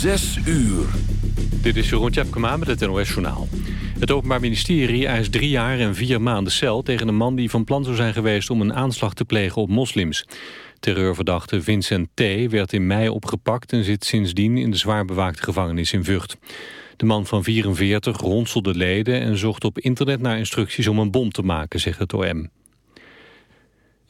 Zes uur. Dit is Jeroen Tjepkema met het NOS Journaal. Het Openbaar Ministerie eist drie jaar en vier maanden cel... tegen een man die van plan zou zijn geweest om een aanslag te plegen op moslims. Terreurverdachte Vincent T. werd in mei opgepakt... en zit sindsdien in de zwaar bewaakte gevangenis in Vught. De man van 44 ronselde leden en zocht op internet naar instructies om een bom te maken, zegt het OM.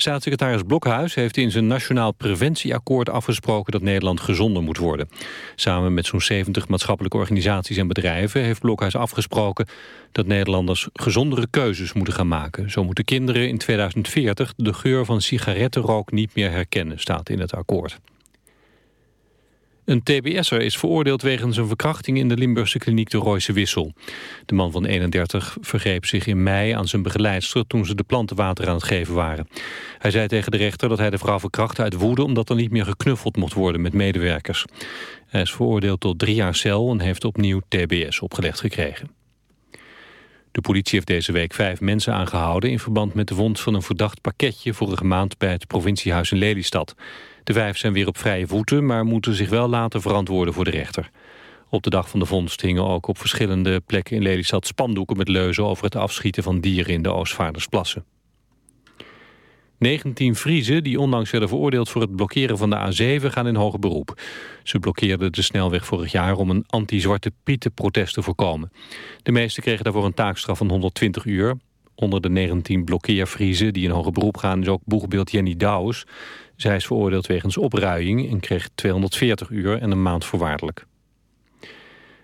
Staatssecretaris Blokhuis heeft in zijn Nationaal Preventieakkoord afgesproken dat Nederland gezonder moet worden. Samen met zo'n 70 maatschappelijke organisaties en bedrijven heeft Blokhuis afgesproken dat Nederlanders gezondere keuzes moeten gaan maken. Zo moeten kinderen in 2040 de geur van sigarettenrook niet meer herkennen, staat in het akkoord. Een tbs'er is veroordeeld wegens een verkrachting in de Limburgse kliniek de Royse Wissel. De man van 31 vergreep zich in mei aan zijn begeleidster toen ze de planten water aan het geven waren. Hij zei tegen de rechter dat hij de vrouw verkrachtte uit woede omdat er niet meer geknuffeld mocht worden met medewerkers. Hij is veroordeeld tot drie jaar cel en heeft opnieuw tbs opgelegd gekregen. De politie heeft deze week vijf mensen aangehouden... in verband met de vondst van een verdacht pakketje... vorige maand bij het provinciehuis in Lelystad. De vijf zijn weer op vrije voeten, maar moeten zich wel laten verantwoorden voor de rechter. Op de dag van de vondst hingen ook op verschillende plekken in Lelystad spandoeken met leuzen over het afschieten van dieren in de Oostvaardersplassen. 19 Friezen die onlangs werden veroordeeld voor het blokkeren van de A7 gaan in hoger beroep. Ze blokkeerden de snelweg vorig jaar om een anti-zwarte pieten protest te voorkomen. De meesten kregen daarvoor een taakstraf van 120 uur. Onder de 19 blokkeervriezen die in hoger beroep gaan is ook boegbeeld Jenny Douws. Zij is veroordeeld wegens opruiing en kreeg 240 uur en een maand voorwaardelijk.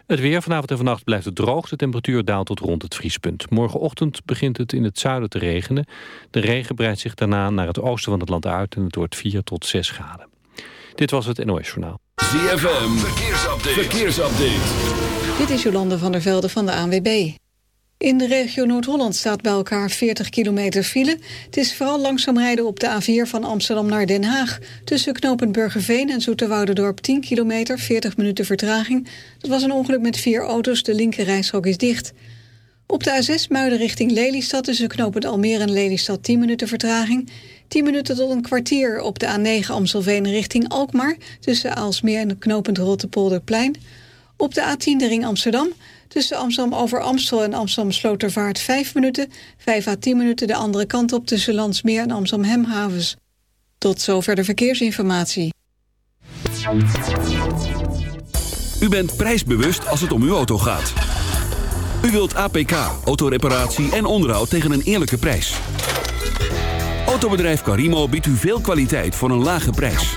Het weer vanavond en vannacht blijft het droog. De temperatuur daalt tot rond het vriespunt. Morgenochtend begint het in het zuiden te regenen. De regen breidt zich daarna naar het oosten van het land uit... en het wordt 4 tot 6 graden. Dit was het NOS Journaal. ZFM, verkeersupdate. verkeersupdate. Dit is Jolande van der Velde van de ANWB. In de regio Noord-Holland staat bij elkaar 40 kilometer file. Het is vooral langzaam rijden op de A4 van Amsterdam naar Den Haag. Tussen knooppunt Burgerveen en Zoeterwouderdorp 10 kilometer, 40 minuten vertraging. Dat was een ongeluk met vier auto's, de linkerrijstrook is dicht. Op de A6 Muiden richting Lelystad tussen knooppunt Almere en Lelystad 10 minuten vertraging. 10 minuten tot een kwartier op de A9 Amstelveen richting Alkmaar... tussen Aalsmeer en knooppunt Rottepolderplein. Op de A10 de ring Amsterdam Tussen Amsterdam over Amstel en Amsterdam Slotervaart 5 minuten. 5 à 10 minuten de andere kant op tussen Landsmeer en Amsterdam Hemhavens. Tot zover de verkeersinformatie. U bent prijsbewust als het om uw auto gaat. U wilt APK, autoreparatie en onderhoud tegen een eerlijke prijs. Autobedrijf Carimo biedt u veel kwaliteit voor een lage prijs.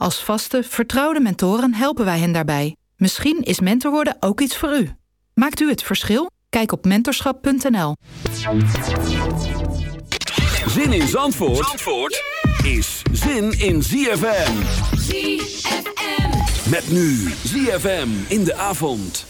Als vaste, vertrouwde mentoren helpen wij hen daarbij. Misschien is mentor worden ook iets voor u. Maakt u het verschil? Kijk op mentorschap.nl. Zin in Zandvoort, Zandvoort is zin in ZFM. ZFM. Met nu ZFM in de avond.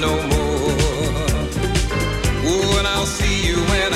No more. Ooh, and I'll see you when I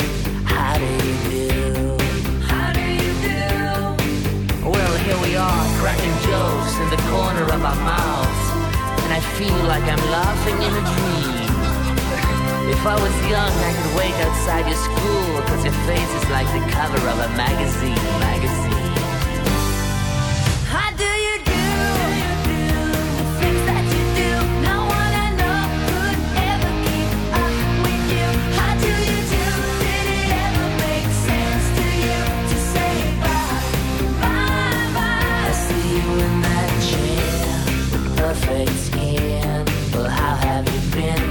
corner of my mouth, and I feel like I'm laughing in a dream. If I was young, I could wait outside your school, cause your face is like the cover of a magazine, magazine. But skin. Well, how have you been?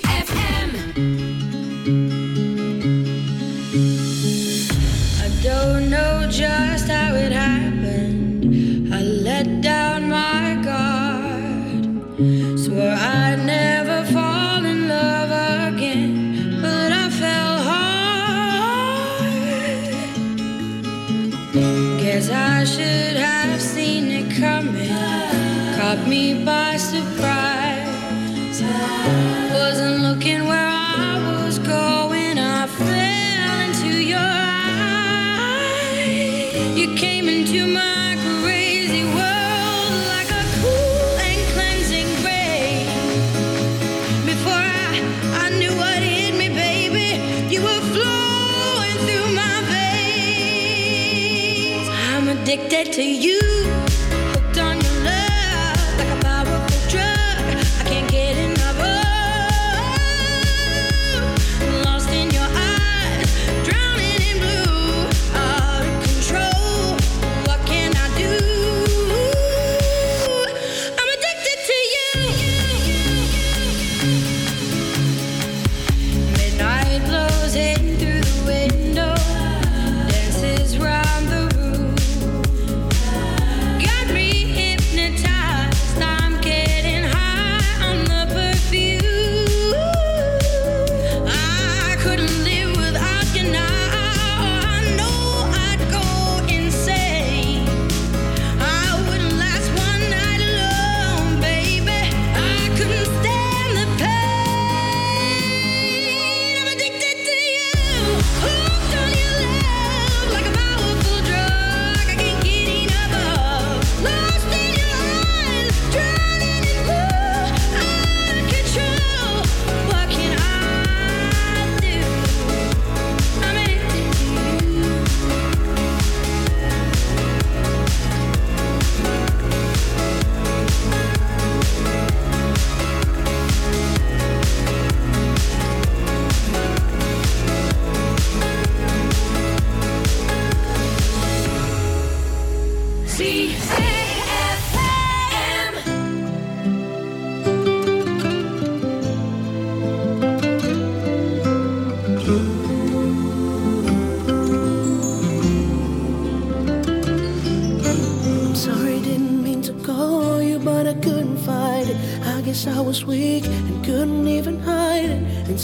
to you.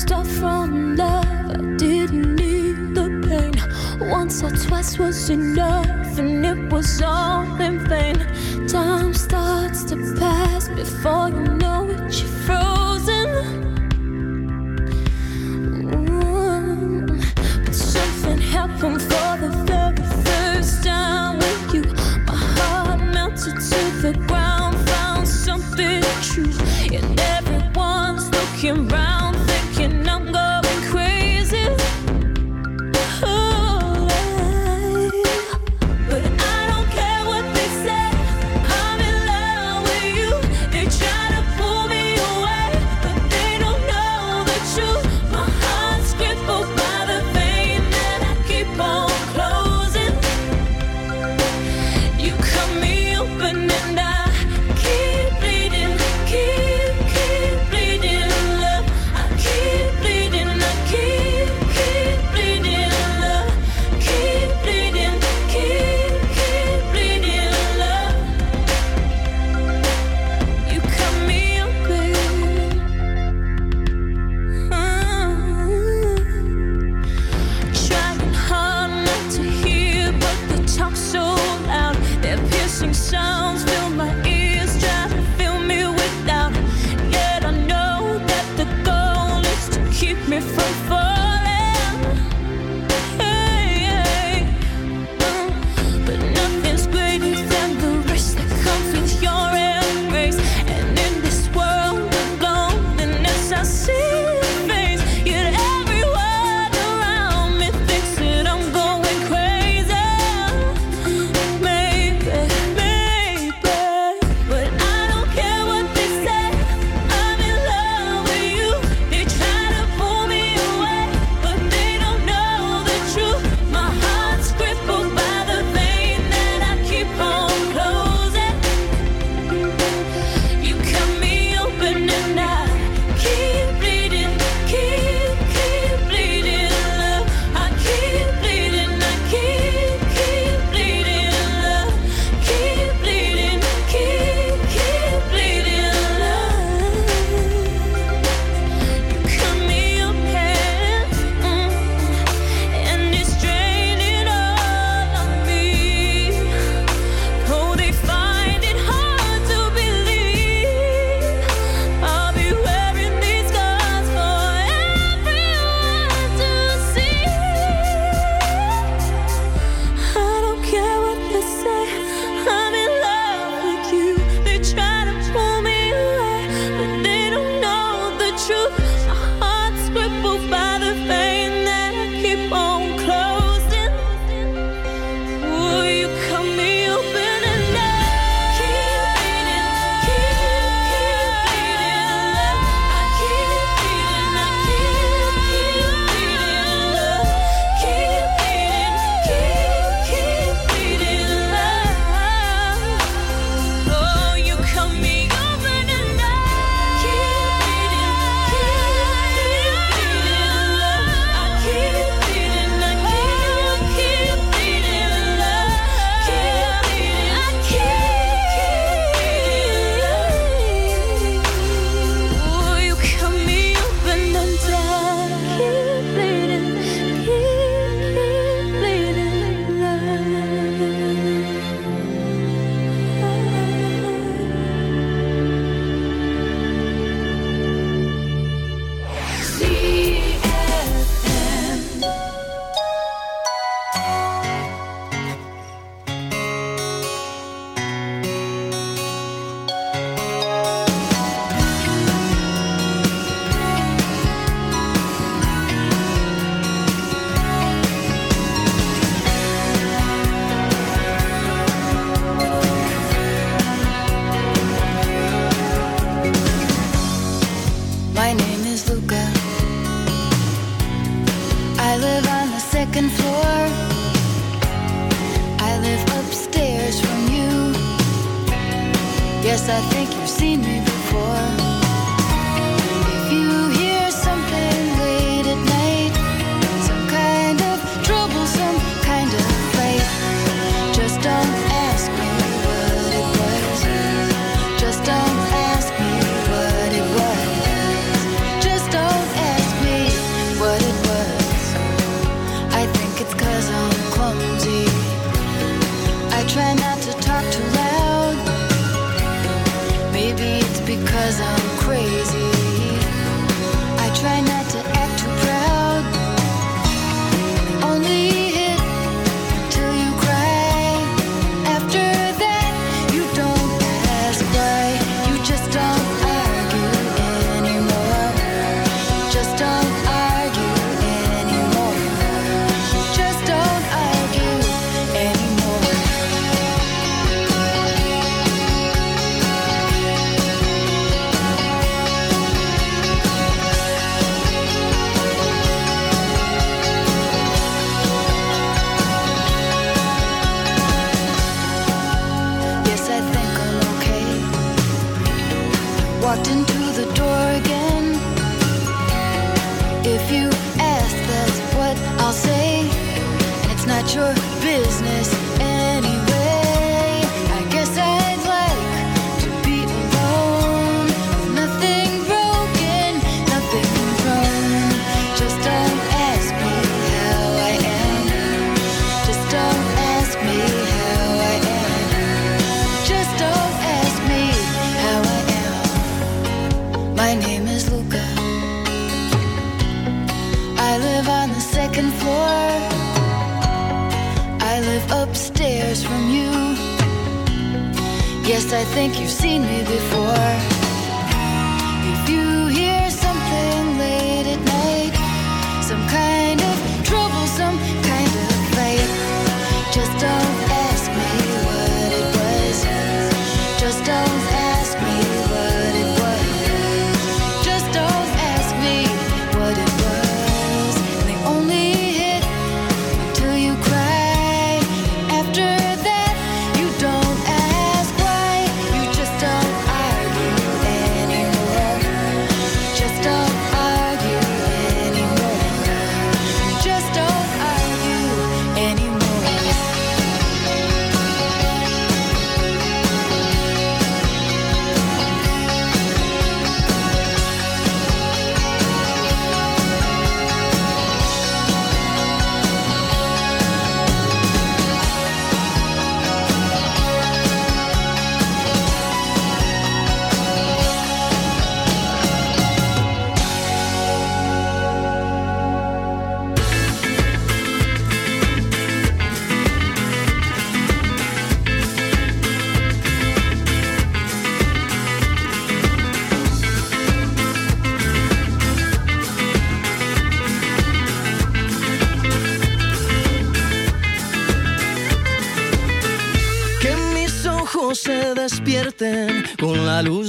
stuff from love. I didn't need the pain. Once or twice was enough, and it was all in vain. Time starts to pass before you know it, you're frozen. Ooh. But something happened.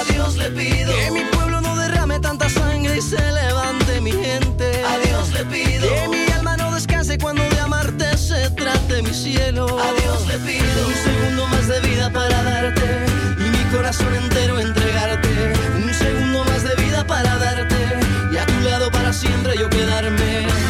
A Dios le pido que mi pueblo no derrame tanta sangre y se levante mi gente. A Dios le pido que mi alma no descanse cuando de amarte se trate mi cielo. A Dios le pido un segundo más de vida para darte y mi corazón entero entregarte. Un segundo más de vida para darte y a tu lado para siempre yo quedarme.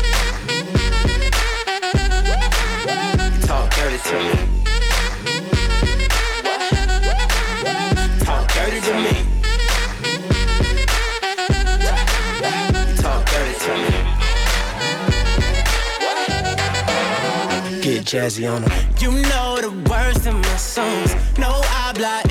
to me. Get jazzy on them. You know the words to my songs. No, I block